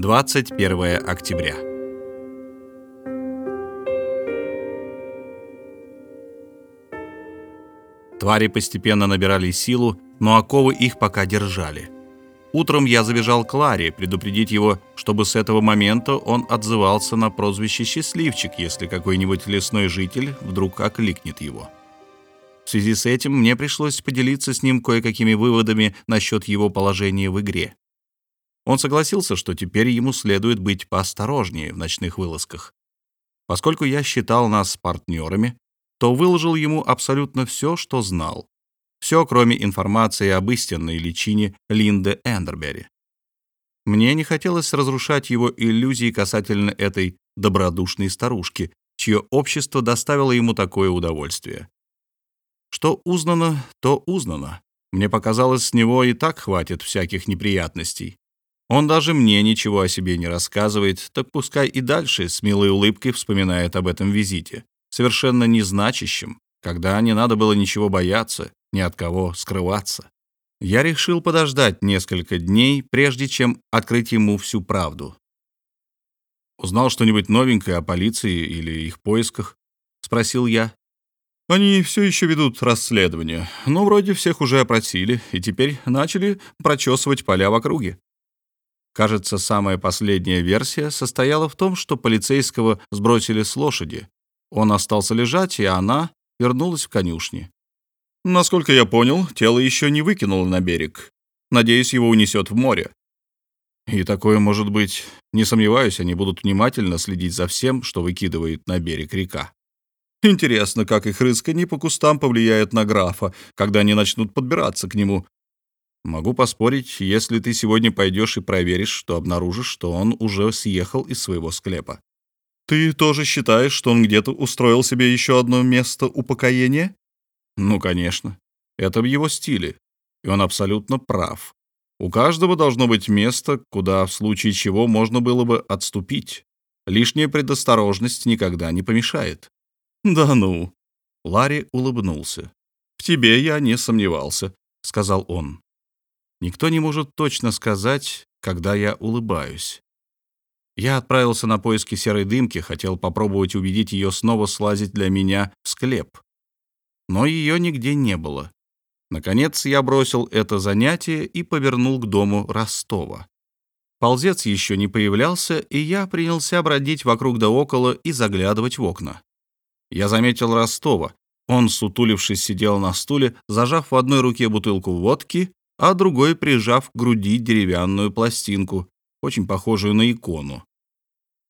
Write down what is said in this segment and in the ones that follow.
21 октября. Твари постепенно набирали силу, но оковы их пока держали. Утром я забежал к Ларе предупредить его, чтобы с этого момента он отзывался на прозвище «Счастливчик», если какой-нибудь лесной житель вдруг окликнет его. В связи с этим мне пришлось поделиться с ним кое-какими выводами насчет его положения в игре. Он согласился, что теперь ему следует быть поосторожнее в ночных вылазках. Поскольку я считал нас партнерами, то выложил ему абсолютно все, что знал. Все, кроме информации об истинной личине Линды Эндербери. Мне не хотелось разрушать его иллюзии касательно этой добродушной старушки, чье общество доставило ему такое удовольствие. Что узнано, то узнано. Мне показалось, с него и так хватит всяких неприятностей. Он даже мне ничего о себе не рассказывает, так пускай и дальше с милой улыбкой вспоминает об этом визите, совершенно незначащем, когда не надо было ничего бояться, ни от кого скрываться. Я решил подождать несколько дней, прежде чем открыть ему всю правду. «Узнал что-нибудь новенькое о полиции или их поисках?» — спросил я. «Они все еще ведут расследование, но вроде всех уже опросили и теперь начали прочесывать поля в округе. Кажется, самая последняя версия состояла в том, что полицейского сбросили с лошади. Он остался лежать, и она вернулась в конюшни. Насколько я понял, тело еще не выкинуло на берег. Надеюсь, его унесет в море. И такое может быть. Не сомневаюсь, они будут внимательно следить за всем, что выкидывает на берег река. Интересно, как их рысканье по кустам повлияет на графа, когда они начнут подбираться к нему, Могу поспорить, если ты сегодня пойдешь и проверишь, то обнаружишь, что он уже съехал из своего склепа. Ты тоже считаешь, что он где-то устроил себе еще одно место упокоения? Ну, конечно. Это в его стиле. И он абсолютно прав. У каждого должно быть место, куда в случае чего можно было бы отступить. Лишняя предосторожность никогда не помешает. Да ну. Ларри улыбнулся. В тебе я не сомневался, сказал он. Никто не может точно сказать, когда я улыбаюсь. Я отправился на поиски серой дымки, хотел попробовать убедить ее снова слазить для меня в склеп. Но ее нигде не было. Наконец я бросил это занятие и повернул к дому Ростова. Ползец еще не появлялся, и я принялся бродить вокруг да около и заглядывать в окна. Я заметил Ростова. Он, сутулившись, сидел на стуле, зажав в одной руке бутылку водки, а другой прижав к груди деревянную пластинку, очень похожую на икону.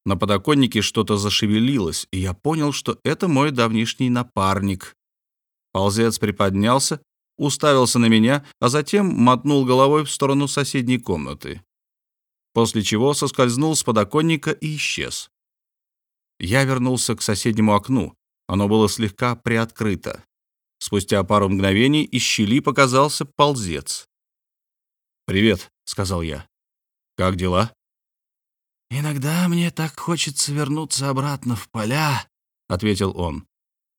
На подоконнике что-то зашевелилось, и я понял, что это мой давнишний напарник. Ползец приподнялся, уставился на меня, а затем мотнул головой в сторону соседней комнаты. После чего соскользнул с подоконника и исчез. Я вернулся к соседнему окну. Оно было слегка приоткрыто. Спустя пару мгновений из щели показался ползец. «Привет», — сказал я. «Как дела?» «Иногда мне так хочется вернуться обратно в поля», — ответил он.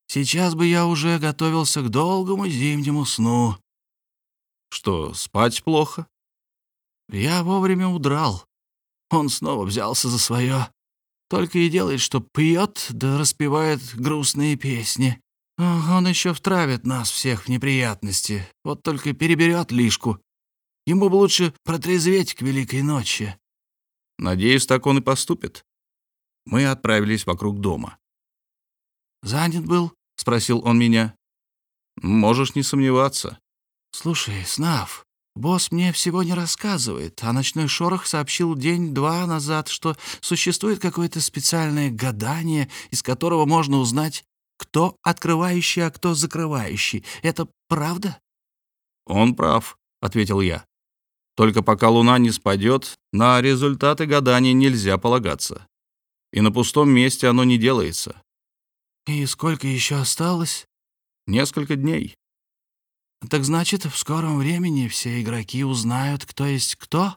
«Сейчас бы я уже готовился к долгому зимнему сну». «Что, спать плохо?» «Я вовремя удрал. Он снова взялся за свое. Только и делает, что пьет да распевает грустные песни. Он еще втравит нас всех в неприятности. Вот только переберет лишку. Ему бы лучше протрезветь к великой ночи. Надеюсь, так он и поступит. Мы отправились вокруг дома. «Занят был?» — спросил он меня. «Можешь не сомневаться». «Слушай, Снав, босс мне всего не рассказывает, а ночной шорох сообщил день-два назад, что существует какое-то специальное гадание, из которого можно узнать, кто открывающий, а кто закрывающий. Это правда?» «Он прав», — ответил я. Только пока луна не спадет, на результаты гадания нельзя полагаться. И на пустом месте оно не делается. «И сколько еще осталось?» «Несколько дней». «Так значит, в скором времени все игроки узнают, кто есть кто?»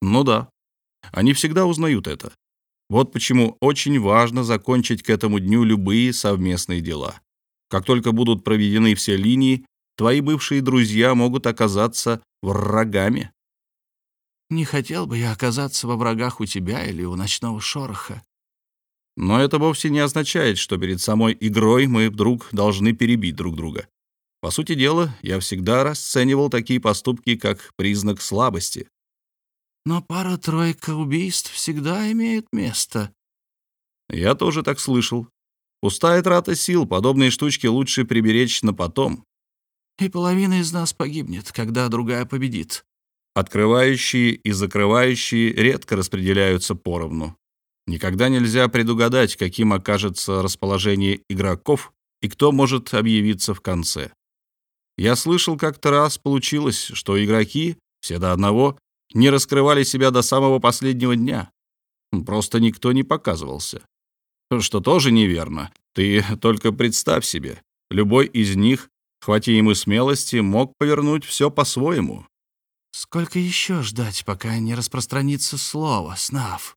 «Ну да. Они всегда узнают это. Вот почему очень важно закончить к этому дню любые совместные дела. Как только будут проведены все линии, твои бывшие друзья могут оказаться врагами. Не хотел бы я оказаться во врагах у тебя или у ночного шороха. Но это вовсе не означает, что перед самой игрой мы вдруг должны перебить друг друга. По сути дела, я всегда расценивал такие поступки как признак слабости. Но пара-тройка убийств всегда имеет место. Я тоже так слышал. Пустая трата сил, подобные штучки лучше приберечь на потом. И половина из нас погибнет, когда другая победит. Открывающие и закрывающие редко распределяются поровну. Никогда нельзя предугадать, каким окажется расположение игроков и кто может объявиться в конце. Я слышал, как-то раз получилось, что игроки, все до одного, не раскрывали себя до самого последнего дня. Просто никто не показывался. Что тоже неверно. Ты только представь себе, любой из них, хвати ему смелости, мог повернуть все по-своему. Сколько еще ждать, пока не распространится слово, Снав?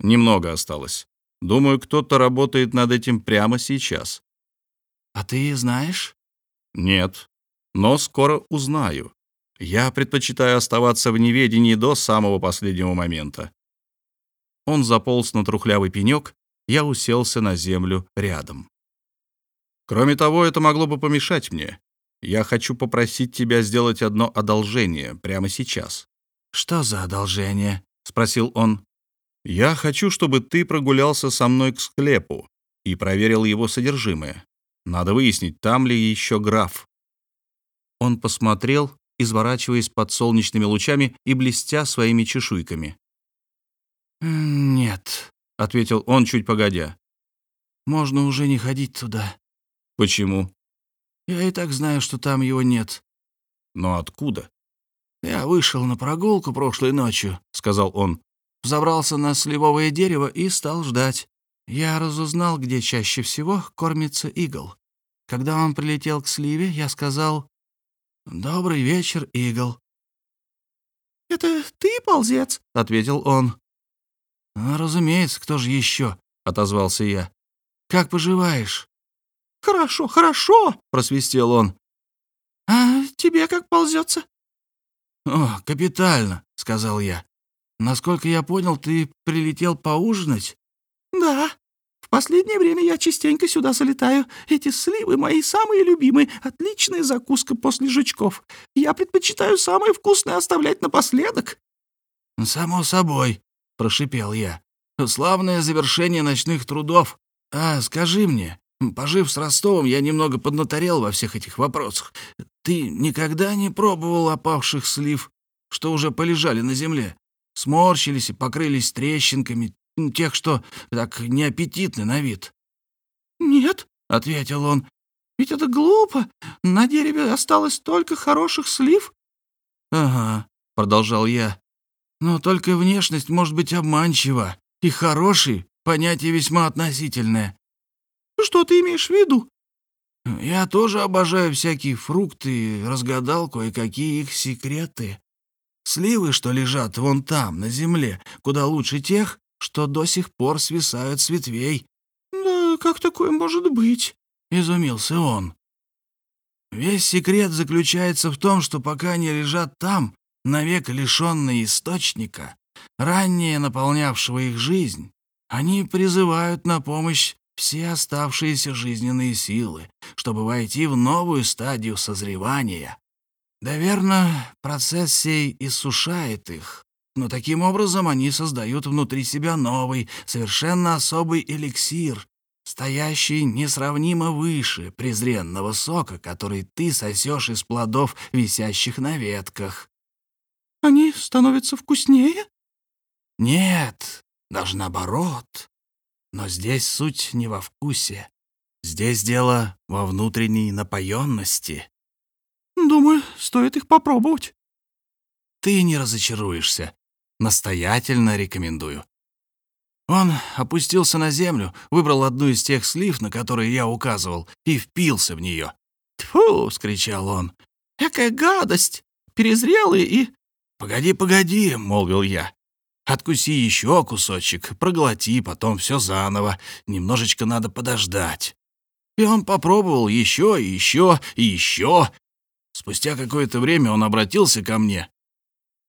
Немного осталось. Думаю, кто-то работает над этим прямо сейчас. А ты знаешь? Нет, но скоро узнаю. Я предпочитаю оставаться в неведении до самого последнего момента. Он заполз на трухлявый пенек, я уселся на землю рядом. Кроме того, это могло бы помешать мне. Я хочу попросить тебя сделать одно одолжение прямо сейчас. Что за одолжение? спросил он. Я хочу, чтобы ты прогулялся со мной к склепу и проверил его содержимое. Надо выяснить, там ли еще граф. Он посмотрел, изворачиваясь под солнечными лучами и блестя своими чешуйками. «Нет», — ответил он чуть погодя. «Можно уже не ходить туда». «Почему?» «Я и так знаю, что там его нет». «Но откуда?» «Я вышел на прогулку прошлой ночью», — сказал он взобрался на сливовое дерево и стал ждать. Я разузнал, где чаще всего кормится игл. Когда он прилетел к сливе, я сказал «Добрый вечер, игл». «Это ты, ползец?» — ответил он. «Разумеется, кто же еще?» — отозвался я. «Как поживаешь?» «Хорошо, хорошо!» — просвистел он. «А тебе как ползется?» «О, капитально!» — сказал я. Насколько я понял, ты прилетел поужинать? Да. В последнее время я частенько сюда залетаю. Эти сливы мои самые любимые. Отличная закуска после жучков. Я предпочитаю самое вкусное оставлять напоследок. Само собой, прошипел я. Славное завершение ночных трудов. А скажи мне, пожив с Ростовом, я немного поднаторел во всех этих вопросах. Ты никогда не пробовал опавших слив, что уже полежали на земле? сморщились и покрылись трещинками, тех, что так неаппетитны на вид. «Нет», — ответил он, — «ведь это глупо. На дереве осталось только хороших слив». «Ага», — продолжал я, — «но только внешность может быть обманчива, и хороший — понятие весьма относительное». «Что ты имеешь в виду?» «Я тоже обожаю всякие фрукты разгадал кое-какие их секреты. Сливы, что лежат вон там, на земле, куда лучше тех, что до сих пор свисают с ветвей. «Да как такое может быть?» — изумился он. «Весь секрет заключается в том, что пока они лежат там, навек лишенные источника, ранее наполнявшего их жизнь, они призывают на помощь все оставшиеся жизненные силы, чтобы войти в новую стадию созревания. Да верно, процесс сей иссушает их, но таким образом они создают внутри себя новый, совершенно особый эликсир, стоящий несравнимо выше презренного сока, который ты сосешь из плодов, висящих на ветках. Они становятся вкуснее? Нет, даже наоборот. Но здесь суть не во вкусе. Здесь дело во внутренней напоенности. Думаю, стоит их попробовать. Ты не разочаруешься. Настоятельно рекомендую. Он опустился на землю, выбрал одну из тех слив, на которые я указывал, и впился в нее. «Тьфу!» — скричал он. «Какая гадость! Перезрелые и...» «Погоди, погоди!» — молвил я. «Откуси еще кусочек, проглоти, потом все заново. Немножечко надо подождать». И он попробовал еще и еще и еще, Спустя какое-то время он обратился ко мне.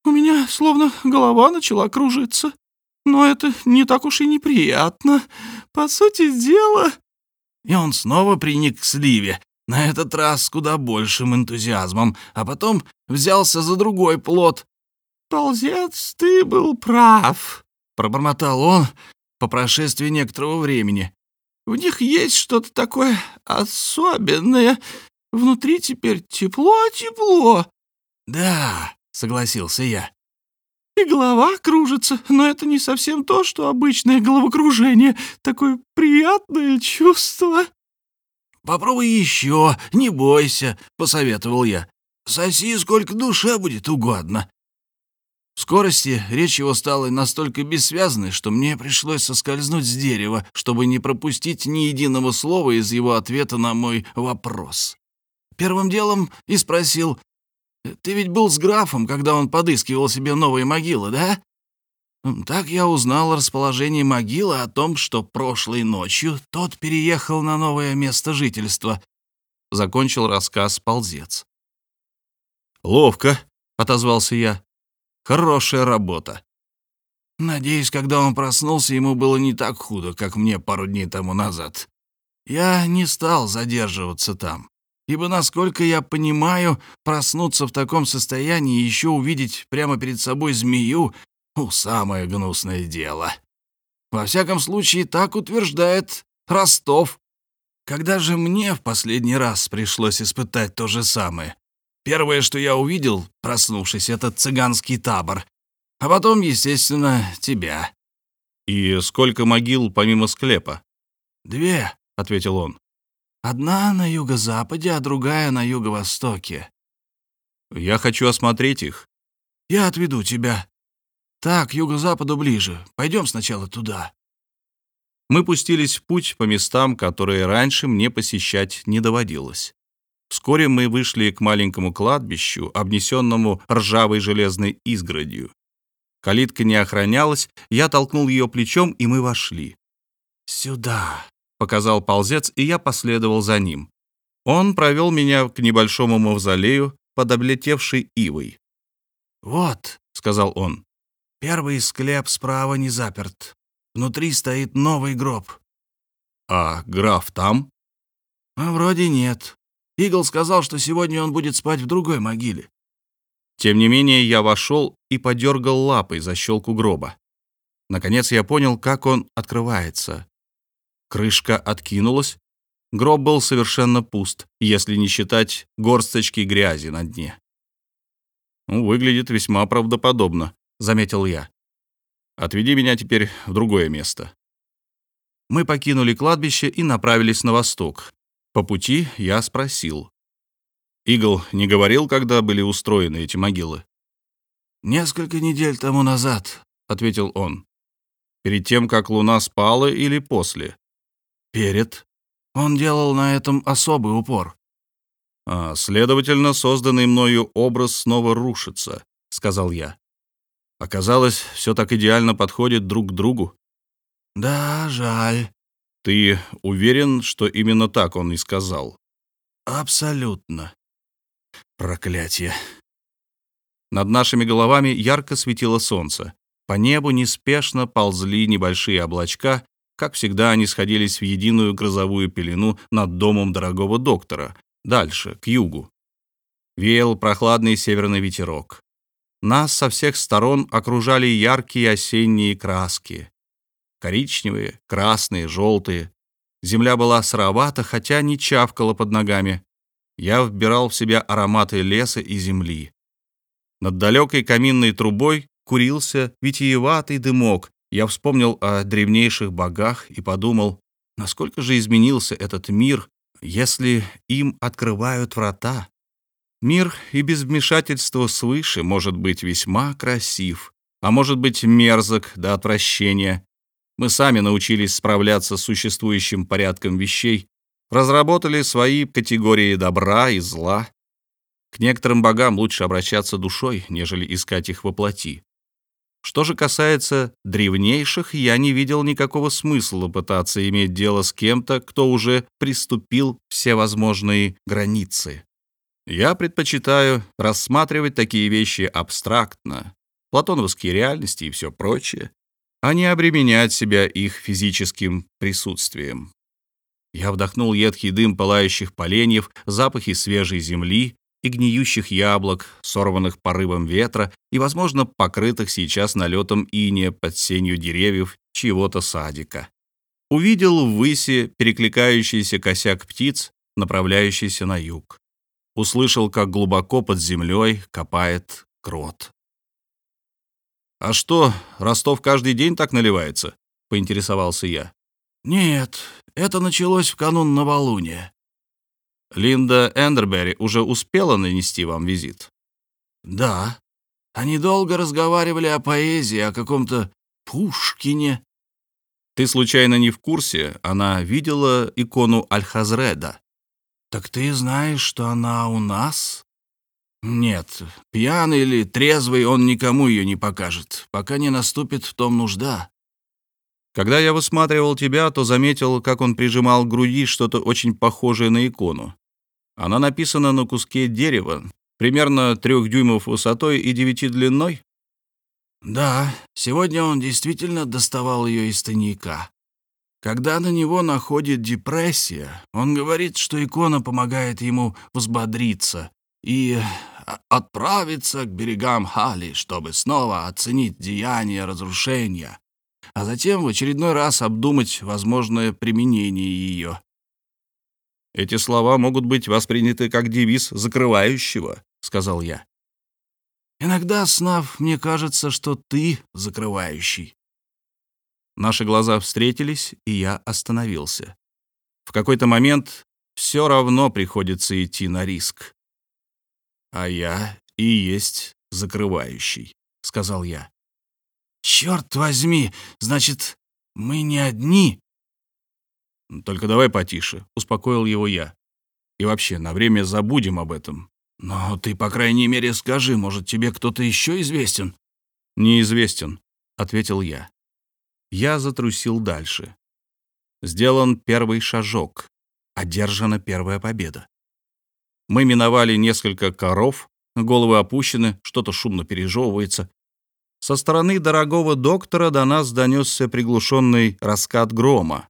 У меня словно голова начала кружиться. Но это не так уж и неприятно. По сути дела...» И он снова приник к сливе, на этот раз с куда большим энтузиазмом, а потом взялся за другой плод. «Ползец, ты был прав», — пробормотал он по прошествии некоторого времени. «В них есть что-то такое особенное. Внутри теперь тепло-тепло». «Да», — согласился я. «И голова кружится, но это не совсем то, что обычное головокружение. Такое приятное чувство». «Попробуй еще, не бойся», — посоветовал я. «Соси сколько душе будет угодно». Скорости речь его стала настолько бессвязной, что мне пришлось соскользнуть с дерева, чтобы не пропустить ни единого слова из его ответа на мой вопрос. Первым делом и спросил, «Ты ведь был с графом, когда он подыскивал себе новые могилы, да?» Так я узнал о расположении могилы, о том, что прошлой ночью тот переехал на новое место жительства. Закончил рассказ ползец. «Ловко», — отозвался я. «Хорошая работа». Надеюсь, когда он проснулся, ему было не так худо, как мне пару дней тому назад. Я не стал задерживаться там, ибо, насколько я понимаю, проснуться в таком состоянии и еще увидеть прямо перед собой змею ну, самое гнусное дело. Во всяком случае, так утверждает Ростов. Когда же мне в последний раз пришлось испытать то же самое? Первое, что я увидел, проснувшись, это цыганский табор. А потом, естественно, тебя. «И сколько могил помимо склепа?» «Две», — ответил он. «Одна на юго-западе, а другая на юго-востоке». «Я хочу осмотреть их». «Я отведу тебя. Так, юго-западу ближе. Пойдем сначала туда». Мы пустились в путь по местам, которые раньше мне посещать не доводилось. Вскоре мы вышли к маленькому кладбищу, обнесенному ржавой железной изгородью. Калитка не охранялась, я толкнул ее плечом, и мы вошли. «Сюда», — показал ползец, и я последовал за ним. Он провел меня к небольшому мавзолею под облетевшей ивой. «Вот», — сказал он, Первый склеп справа не заперт. Внутри стоит новый гроб. А граф там? А вроде нет. Игл сказал, что сегодня он будет спать в другой могиле. Тем не менее, я вошел и подергал лапой за щелку гроба. Наконец я понял, как он открывается. Крышка откинулась. Гроб был совершенно пуст, если не считать горсточки грязи на дне. Ну, выглядит весьма правдоподобно. — заметил я. «Отведи меня теперь в другое место». Мы покинули кладбище и направились на восток. По пути я спросил. «Игл не говорил, когда были устроены эти могилы?» «Несколько недель тому назад», — ответил он. «Перед тем, как луна спала или после?» «Перед. Он делал на этом особый упор». «А, следовательно, созданный мною образ снова рушится», — сказал я. Оказалось, все так идеально подходит друг к другу. Да, жаль. Ты уверен, что именно так он и сказал? Абсолютно. Проклятие. Над нашими головами ярко светило солнце. По небу неспешно ползли небольшие облачка, как всегда они сходились в единую грозовую пелену над домом дорогого доктора, дальше, к югу. Веял прохладный северный ветерок. Нас со всех сторон окружали яркие осенние краски. Коричневые, красные, желтые. Земля была сыровата, хотя не чавкала под ногами. Я вбирал в себя ароматы леса и земли. Над далекой каминной трубой курился витиеватый дымок. Я вспомнил о древнейших богах и подумал, насколько же изменился этот мир, если им открывают врата. Мир и без вмешательства свыше может быть весьма красив, а может быть мерзок до отвращения. Мы сами научились справляться с существующим порядком вещей, разработали свои категории добра и зла. К некоторым богам лучше обращаться душой, нежели искать их во плоти. Что же касается древнейших, я не видел никакого смысла пытаться иметь дело с кем-то, кто уже приступил все возможные границы. Я предпочитаю рассматривать такие вещи абстрактно, платоновские реальности и все прочее, а не обременять себя их физическим присутствием. Я вдохнул едкий дым пылающих поленьев, запахи свежей земли и гниющих яблок, сорванных порывом ветра и, возможно, покрытых сейчас налетом иния под сенью деревьев чьего-то садика. Увидел в выси перекликающийся косяк птиц, направляющийся на юг. Услышал, как глубоко под землей копает крот. «А что, Ростов каждый день так наливается?» — поинтересовался я. «Нет, это началось в канун новолуния». «Линда Эндербери уже успела нанести вам визит?» «Да. Они долго разговаривали о поэзии, о каком-то Пушкине». «Ты случайно не в курсе? Она видела икону Аль-Хазреда». «Так ты знаешь, что она у нас?» «Нет, пьяный или трезвый он никому ее не покажет, пока не наступит в том нужда». Когда я высматривал тебя, то заметил, как он прижимал к груди что-то очень похожее на икону. Она написана на куске дерева, примерно трех дюймов высотой и девяти длиной. Да, сегодня он действительно доставал ее из тайника. Когда на него находит депрессия, он говорит, что икона помогает ему взбодриться и отправиться к берегам Хали, чтобы снова оценить деяние разрушения, а затем в очередной раз обдумать возможное применение ее. «Эти слова могут быть восприняты как девиз закрывающего», — сказал я. «Иногда, Снав, мне кажется, что ты закрывающий». Наши глаза встретились, и я остановился. В какой-то момент все равно приходится идти на риск. «А я и есть закрывающий», — сказал я. «Черт возьми! Значит, мы не одни?» «Только давай потише», — успокоил его я. «И вообще, на время забудем об этом». «Но ты, по крайней мере, скажи, может, тебе кто-то еще известен?» «Неизвестен», — ответил я. Я затрусил дальше. Сделан первый шажок. Одержана первая победа. Мы миновали несколько коров, головы опущены, что-то шумно пережевывается. Со стороны дорогого доктора до нас донесся приглушенный раскат грома.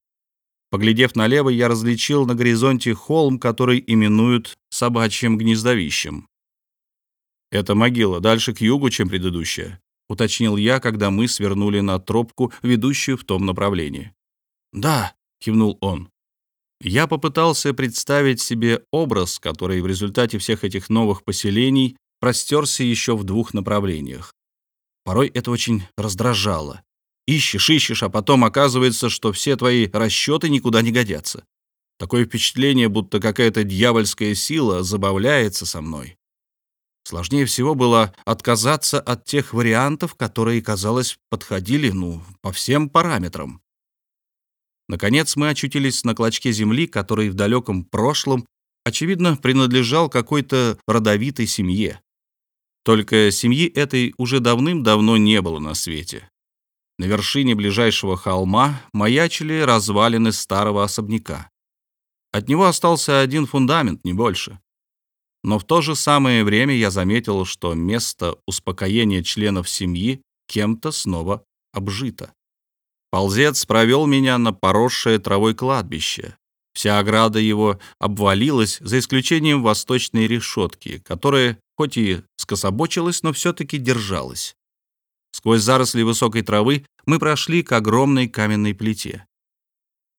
Поглядев налево, я различил на горизонте холм, который именуют собачьим гнездовищем. «Это могила дальше к югу, чем предыдущая», — уточнил я, когда мы свернули на тропку, ведущую в том направлении. «Да», — кивнул он. Я попытался представить себе образ, который в результате всех этих новых поселений простерся еще в двух направлениях. Порой это очень раздражало. Ищешь, ищешь, а потом оказывается, что все твои расчеты никуда не годятся. Такое впечатление, будто какая-то дьявольская сила забавляется со мной. Сложнее всего было отказаться от тех вариантов, которые, казалось, подходили, ну, по всем параметрам. Наконец мы очутились на клочке земли, который в далеком прошлом, очевидно, принадлежал какой-то родовитой семье. Только семьи этой уже давным-давно не было на свете. На вершине ближайшего холма маячили развалины старого особняка. От него остался один фундамент, не больше. Но в то же самое время я заметил, что место успокоения членов семьи кем-то снова обжито. Ползец провел меня на поросшее травой кладбище. Вся ограда его обвалилась, за исключением восточной решетки, которая, хоть и скособочилась, но все-таки держалась. Сквозь заросли высокой травы мы прошли к огромной каменной плите.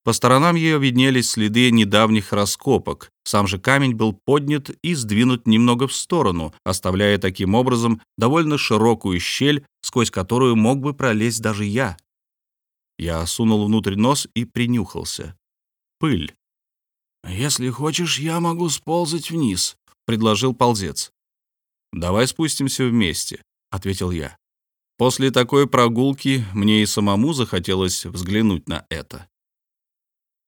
По сторонам ее виднелись следы недавних раскопок. Сам же камень был поднят и сдвинут немного в сторону, оставляя таким образом довольно широкую щель, сквозь которую мог бы пролезть даже я. Я сунул внутрь нос и принюхался. Пыль. «Если хочешь, я могу сползать вниз», — предложил ползец. «Давай спустимся вместе», — ответил я. После такой прогулки мне и самому захотелось взглянуть на это.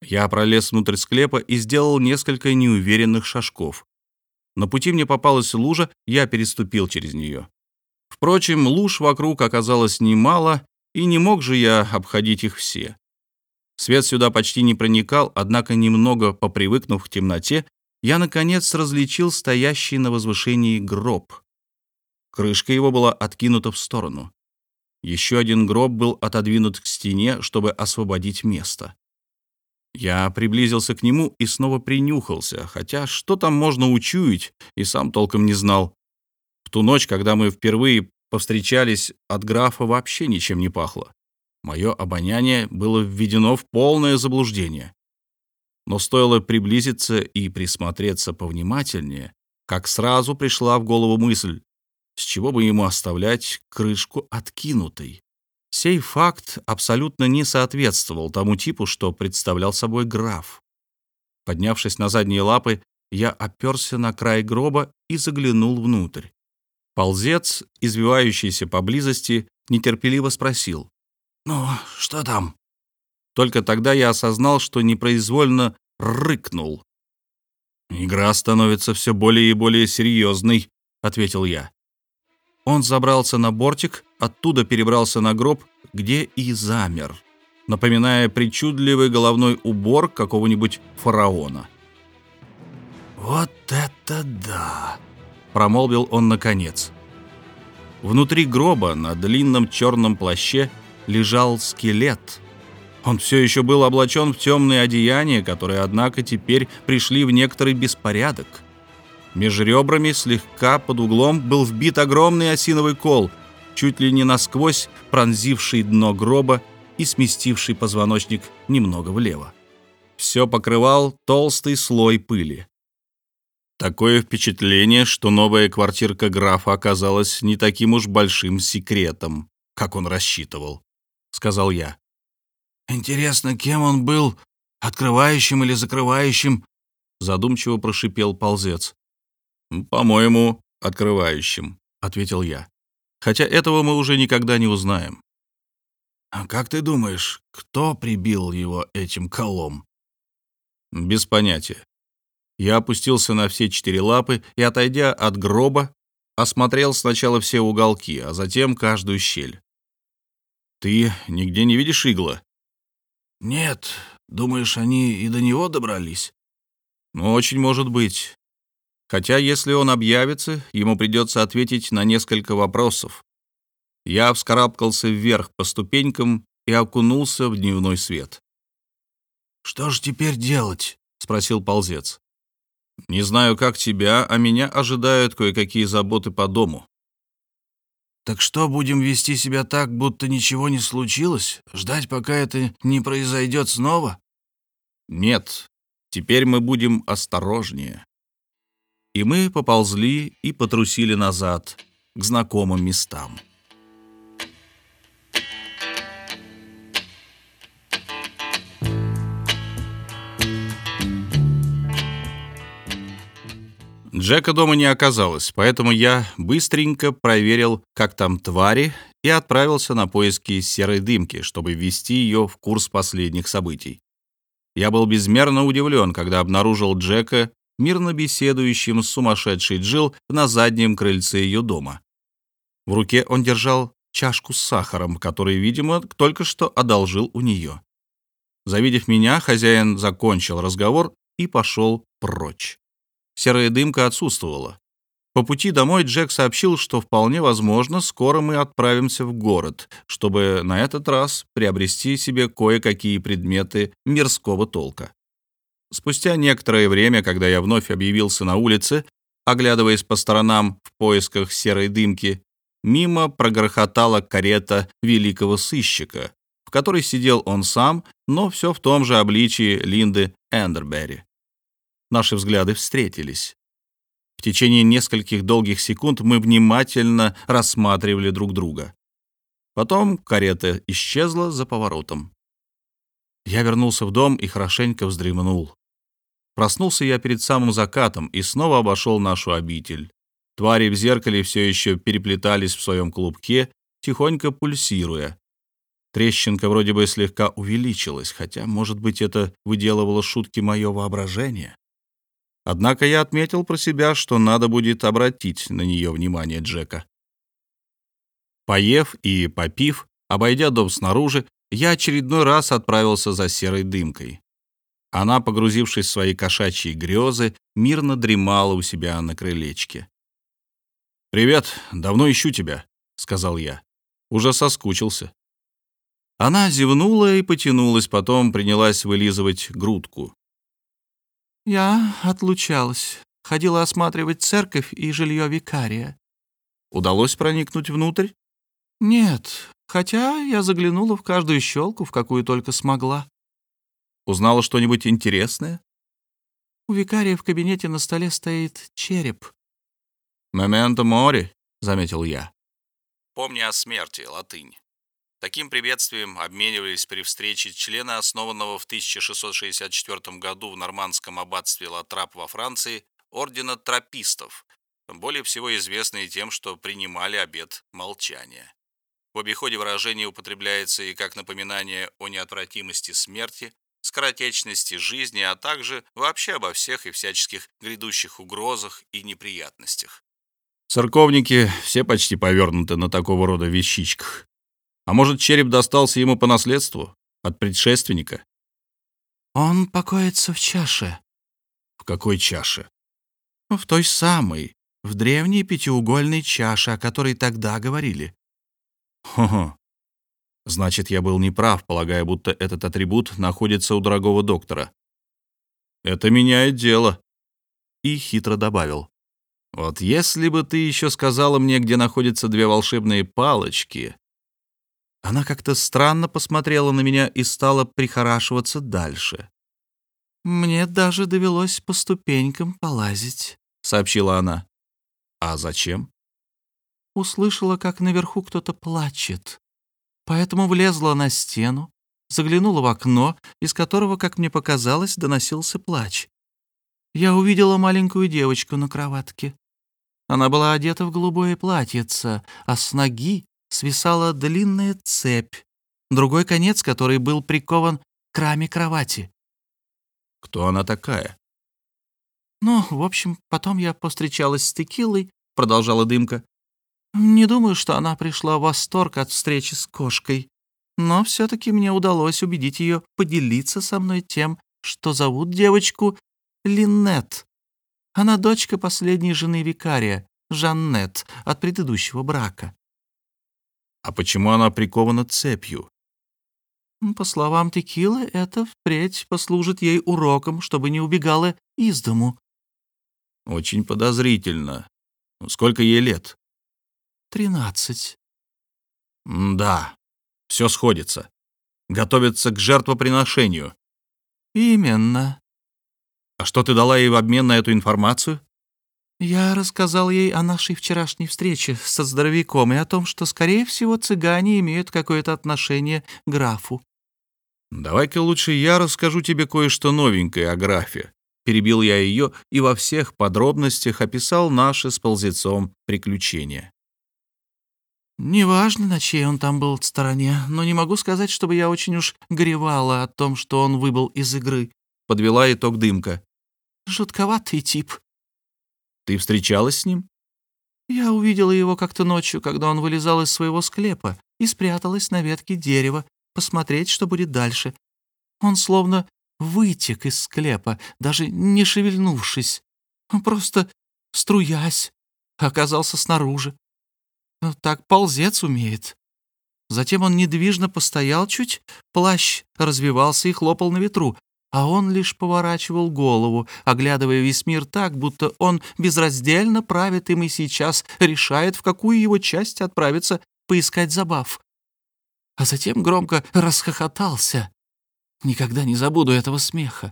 Я пролез внутрь склепа и сделал несколько неуверенных шажков. На пути мне попалась лужа, я переступил через нее. Впрочем, луж вокруг оказалось немало, и не мог же я обходить их все. Свет сюда почти не проникал, однако немного попривыкнув к темноте, я, наконец, различил стоящий на возвышении гроб. Крышка его была откинута в сторону. Еще один гроб был отодвинут к стене, чтобы освободить место. Я приблизился к нему и снова принюхался, хотя что там можно учуять, и сам толком не знал. В ту ночь, когда мы впервые повстречались, от графа вообще ничем не пахло. Мое обоняние было введено в полное заблуждение. Но стоило приблизиться и присмотреться повнимательнее, как сразу пришла в голову мысль, с чего бы ему оставлять крышку откинутой. Сей факт абсолютно не соответствовал тому типу, что представлял собой граф. Поднявшись на задние лапы, я оперся на край гроба и заглянул внутрь. Ползец, извивающийся поблизости, нетерпеливо спросил. «Ну, что там?» Только тогда я осознал, что непроизвольно рыкнул. «Игра становится все более и более серьезной», — ответил я. Он забрался на бортик, оттуда перебрался на гроб, где и замер, напоминая причудливый головной убор какого-нибудь фараона. «Вот это да!» — промолвил он наконец. Внутри гроба на длинном черном плаще лежал скелет. Он все еще был облачен в темные одеяния, которые, однако, теперь пришли в некоторый беспорядок — Меж ребрами, слегка под углом, был вбит огромный осиновый кол, чуть ли не насквозь пронзивший дно гроба и сместивший позвоночник немного влево. Все покрывал толстый слой пыли. Такое впечатление, что новая квартирка графа оказалась не таким уж большим секретом, как он рассчитывал, — сказал я. «Интересно, кем он был, открывающим или закрывающим?» — задумчиво прошипел ползец. «По-моему, открывающим», — ответил я. «Хотя этого мы уже никогда не узнаем». «А как ты думаешь, кто прибил его этим колом?» «Без понятия. Я опустился на все четыре лапы и, отойдя от гроба, осмотрел сначала все уголки, а затем каждую щель. «Ты нигде не видишь игла?» «Нет. Думаешь, они и до него добрались?» «Ну, очень может быть. Хотя, если он объявится, ему придется ответить на несколько вопросов. Я вскарабкался вверх по ступенькам и окунулся в дневной свет. «Что же теперь делать?» — спросил ползец. «Не знаю, как тебя, а меня ожидают кое-какие заботы по дому». «Так что, будем вести себя так, будто ничего не случилось? Ждать, пока это не произойдет снова?» «Нет, теперь мы будем осторожнее» и мы поползли и потрусили назад, к знакомым местам. Джека дома не оказалось, поэтому я быстренько проверил, как там твари, и отправился на поиски серой дымки, чтобы ввести ее в курс последних событий. Я был безмерно удивлен, когда обнаружил Джека мирно беседующим с сумасшедшей Джил на заднем крыльце ее дома. В руке он держал чашку с сахаром, который, видимо, только что одолжил у нее. Завидев меня, хозяин закончил разговор и пошел прочь. Серая дымка отсутствовала. По пути домой Джек сообщил, что вполне возможно, скоро мы отправимся в город, чтобы на этот раз приобрести себе кое-какие предметы мирского толка. Спустя некоторое время, когда я вновь объявился на улице, оглядываясь по сторонам в поисках серой дымки, мимо прогрохотала карета великого сыщика, в которой сидел он сам, но все в том же обличии Линды Эндерберри. Наши взгляды встретились. В течение нескольких долгих секунд мы внимательно рассматривали друг друга. Потом карета исчезла за поворотом. Я вернулся в дом и хорошенько вздремнул. Проснулся я перед самым закатом и снова обошел нашу обитель. Твари в зеркале все еще переплетались в своем клубке, тихонько пульсируя. Трещинка вроде бы слегка увеличилась, хотя, может быть, это выделывало шутки мое воображение. Однако я отметил про себя, что надо будет обратить на нее внимание Джека. Поев и попив, обойдя дом снаружи, я очередной раз отправился за серой дымкой. Она, погрузившись в свои кошачьи грезы, мирно дремала у себя на крылечке. «Привет, давно ищу тебя», — сказал я. Уже соскучился. Она зевнула и потянулась, потом принялась вылизывать грудку. «Я отлучалась. Ходила осматривать церковь и жилье викария». «Удалось проникнуть внутрь?» «Нет, хотя я заглянула в каждую щелку, в какую только смогла». «Узнала что-нибудь интересное?» «У викария в кабинете на столе стоит череп». «Мементо мори», — заметил я. «Помни о смерти, латынь». Таким приветствием обменивались при встрече члены основанного в 1664 году в нормандском аббатстве Латрап во Франции ордена тропистов, более всего известные тем, что принимали обет молчания. В обиходе выражение употребляется и как напоминание о неотвратимости смерти, скоротечности жизни, а также вообще обо всех и всяческих грядущих угрозах и неприятностях. Церковники все почти повернуты на такого рода вещичках. А может, череп достался ему по наследству от предшественника? Он покоится в чаше. В какой чаше? В той самой, в древней пятиугольной чаше, о которой тогда говорили. Хо-хо. Значит, я был неправ, полагая, будто этот атрибут находится у дорогого доктора. Это меняет дело. И хитро добавил. Вот если бы ты еще сказала мне, где находятся две волшебные палочки, она как-то странно посмотрела на меня и стала прихорашиваться дальше. «Мне даже довелось по ступенькам полазить», — сообщила она. «А зачем?» Услышала, как наверху кто-то плачет. Поэтому влезла на стену, заглянула в окно, из которого, как мне показалось, доносился плач. Я увидела маленькую девочку на кроватке. Она была одета в голубое платьице, а с ноги свисала длинная цепь, другой конец которой был прикован к раме кровати. «Кто она такая?» «Ну, в общем, потом я повстречалась с текилой», — продолжала Дымка. «Не думаю, что она пришла в восторг от встречи с кошкой, но все-таки мне удалось убедить ее поделиться со мной тем, что зовут девочку Линнет. Она дочка последней жены викария, Жаннет, от предыдущего брака. А почему она прикована цепью? По словам Текилы, это впредь послужит ей уроком, чтобы не убегала из дому. Очень подозрительно. Сколько ей лет? Тринадцать. Да, все сходится. Готовится к жертвоприношению. Именно. А что ты дала ей в обмен на эту информацию? Я рассказал ей о нашей вчерашней встрече со здоровяком и о том, что, скорее всего, цыгане имеют какое-то отношение к графу. «Давай-ка лучше я расскажу тебе кое-что новенькое о графе». Перебил я ее и во всех подробностях описал наши с ползецом приключения. Неважно, на чьей он там был стороне, но не могу сказать, чтобы я очень уж горевала о том, что он выбыл из игры. Подвела итог дымка. Жутковатый тип. Ты встречалась с ним? Я увидела его как-то ночью, когда он вылезал из своего склепа и спряталась на ветке дерева, посмотреть, что будет дальше. Он словно вытек из склепа, даже не шевельнувшись, просто струясь, оказался снаружи. Так ползец умеет. Затем он недвижно постоял чуть, плащ развивался и хлопал на ветру, а он лишь поворачивал голову, оглядывая весь мир так, будто он безраздельно правит им и сейчас решает, в какую его часть отправиться поискать забав. А затем громко расхохотался. Никогда не забуду этого смеха.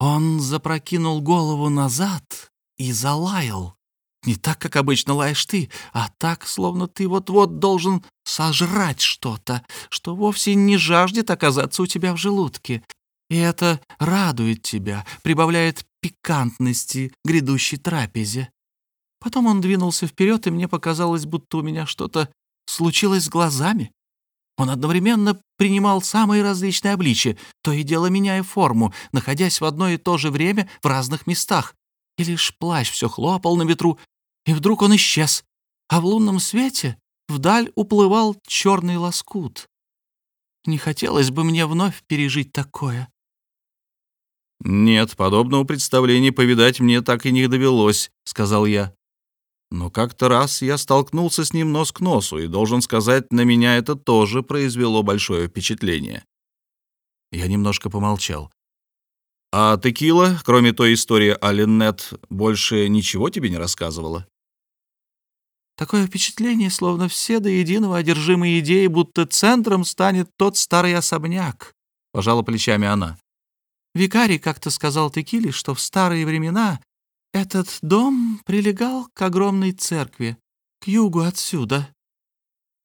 Он запрокинул голову назад и залаял. Не так, как обычно лаешь ты, а так, словно ты вот-вот должен сожрать что-то, что вовсе не жаждет оказаться у тебя в желудке. И это радует тебя, прибавляет пикантности грядущей трапезе. Потом он двинулся вперед, и мне показалось, будто у меня что-то случилось с глазами. Он одновременно принимал самые различные обличия, то и дело меняя форму, находясь в одно и то же время в разных местах. И лишь плащ все хлопал на ветру, и вдруг он исчез, а в лунном свете вдаль уплывал черный лоскут. Не хотелось бы мне вновь пережить такое. «Нет, подобного представления повидать мне так и не довелось», — сказал я. Но как-то раз я столкнулся с ним нос к носу, и, должен сказать, на меня это тоже произвело большое впечатление. Я немножко помолчал. «А текила, кроме той истории о Линнет, больше ничего тебе не рассказывала?» Такое впечатление, словно все до единого одержимые идеей, будто центром станет тот старый особняк, — пожала плечами она. Викарий как-то сказал Текиле, что в старые времена этот дом прилегал к огромной церкви, к югу отсюда,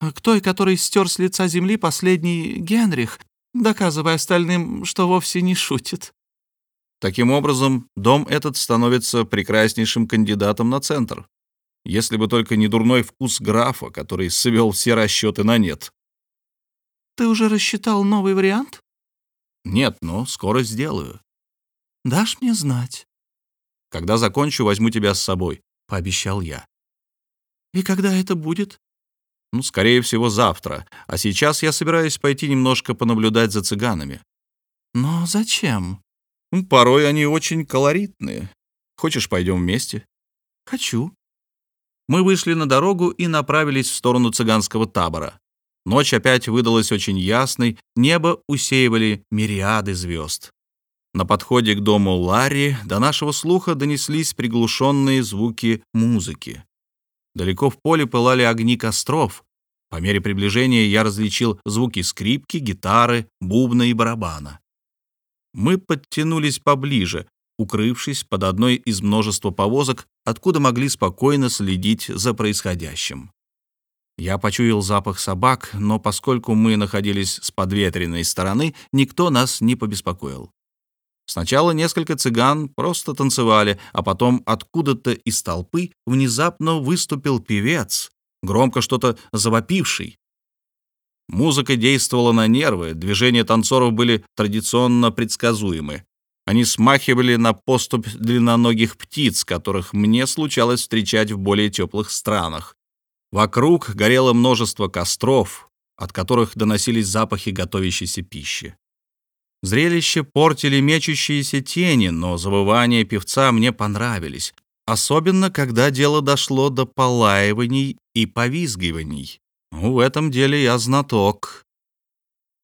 к той, который стер с лица земли последний Генрих, доказывая остальным, что вовсе не шутит. Таким образом, дом этот становится прекраснейшим кандидатом на центр. Если бы только не дурной вкус графа, который свел все расчеты на нет. «Ты уже рассчитал новый вариант?» «Нет, но скоро сделаю». «Дашь мне знать?» «Когда закончу, возьму тебя с собой», — пообещал я. «И когда это будет?» «Ну, скорее всего, завтра. А сейчас я собираюсь пойти немножко понаблюдать за цыганами». «Но зачем?» «Порой они очень колоритные. Хочешь, пойдем вместе?» «Хочу». Мы вышли на дорогу и направились в сторону цыганского табора. Ночь опять выдалась очень ясной, небо усеивали мириады звезд. На подходе к дому Ларри до нашего слуха донеслись приглушенные звуки музыки. Далеко в поле пылали огни костров. По мере приближения я различил звуки скрипки, гитары, бубна и барабана. Мы подтянулись поближе, укрывшись под одной из множества повозок, откуда могли спокойно следить за происходящим. Я почуял запах собак, но поскольку мы находились с подветренной стороны, никто нас не побеспокоил. Сначала несколько цыган просто танцевали, а потом откуда-то из толпы внезапно выступил певец, громко что-то завопивший. Музыка действовала на нервы, движения танцоров были традиционно предсказуемы. Они смахивали на поступь длинноногих птиц, которых мне случалось встречать в более теплых странах. Вокруг горело множество костров, от которых доносились запахи готовящейся пищи. Зрелище портили мечущиеся тени, но завывания певца мне понравились, особенно когда дело дошло до полаиваний и повизгиваний. Ну, в этом деле я знаток.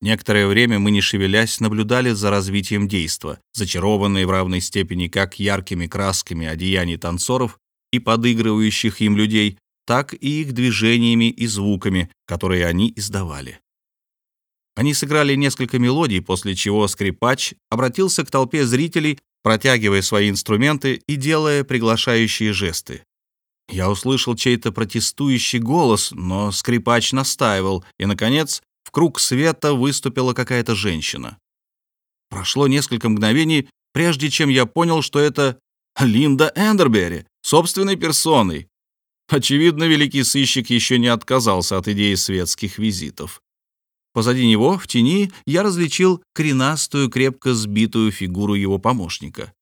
Некоторое время мы, не шевелясь, наблюдали за развитием действа, зачарованные в равной степени как яркими красками одеяний танцоров и подыгрывающих им людей, так и их движениями и звуками, которые они издавали. Они сыграли несколько мелодий, после чего скрипач обратился к толпе зрителей, протягивая свои инструменты и делая приглашающие жесты. Я услышал чей-то протестующий голос, но скрипач настаивал, и, наконец, в круг света выступила какая-то женщина. Прошло несколько мгновений, прежде чем я понял, что это Линда Эндербери, собственной персоной. Очевидно, великий сыщик еще не отказался от идеи светских визитов. Позади него, в тени, я различил кренастую, крепко сбитую фигуру его помощника.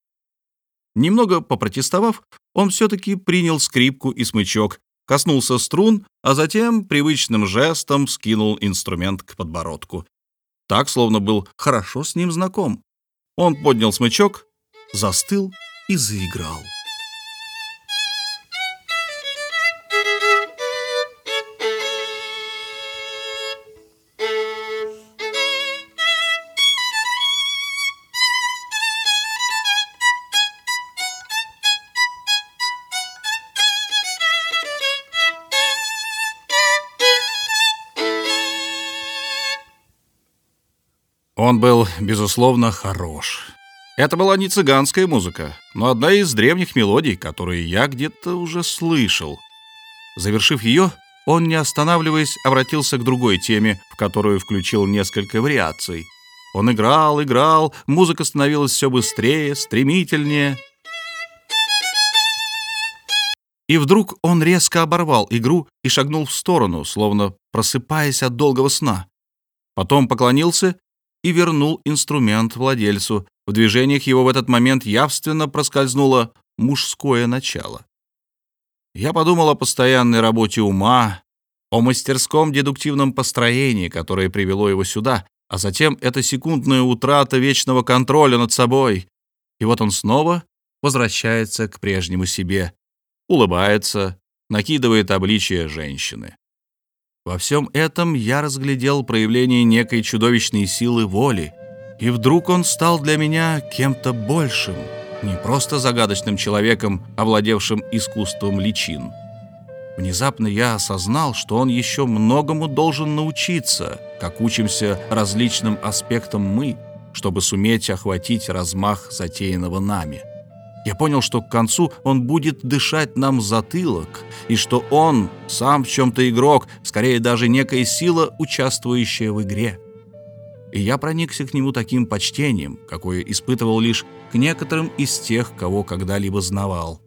Немного попротестовав, он все-таки принял скрипку и смычок, коснулся струн, а затем привычным жестом скинул инструмент к подбородку. Так, словно был хорошо с ним знаком. Он поднял смычок, застыл и заиграл. Он был, безусловно, хорош. Это была не цыганская музыка, но одна из древних мелодий, которые я где-то уже слышал. Завершив ее, он, не останавливаясь, обратился к другой теме, в которую включил несколько вариаций. Он играл, играл, музыка становилась все быстрее, стремительнее. И вдруг он резко оборвал игру и шагнул в сторону, словно просыпаясь от долгого сна. Потом поклонился и вернул инструмент владельцу. В движениях его в этот момент явственно проскользнуло мужское начало. Я подумал о постоянной работе ума, о мастерском дедуктивном построении, которое привело его сюда, а затем эта секундная утрата вечного контроля над собой. И вот он снова возвращается к прежнему себе, улыбается, накидывает обличие женщины. Во всем этом я разглядел проявление некой чудовищной силы воли, и вдруг он стал для меня кем-то большим, не просто загадочным человеком, овладевшим искусством личин. Внезапно я осознал, что он еще многому должен научиться, как учимся различным аспектам мы, чтобы суметь охватить размах затеянного нами. Я понял, что к концу он будет дышать нам затылок, и что он сам в чем-то игрок, скорее даже некая сила, участвующая в игре. И я проникся к нему таким почтением, какое испытывал лишь к некоторым из тех, кого когда-либо знавал.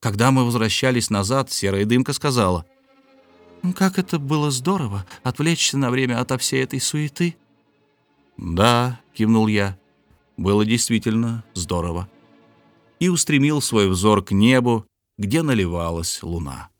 Когда мы возвращались назад, серая дымка сказала, «Как это было здорово отвлечься на время ото всей этой суеты!» «Да», — кивнул я, — «было действительно здорово» и устремил свой взор к небу, где наливалась луна.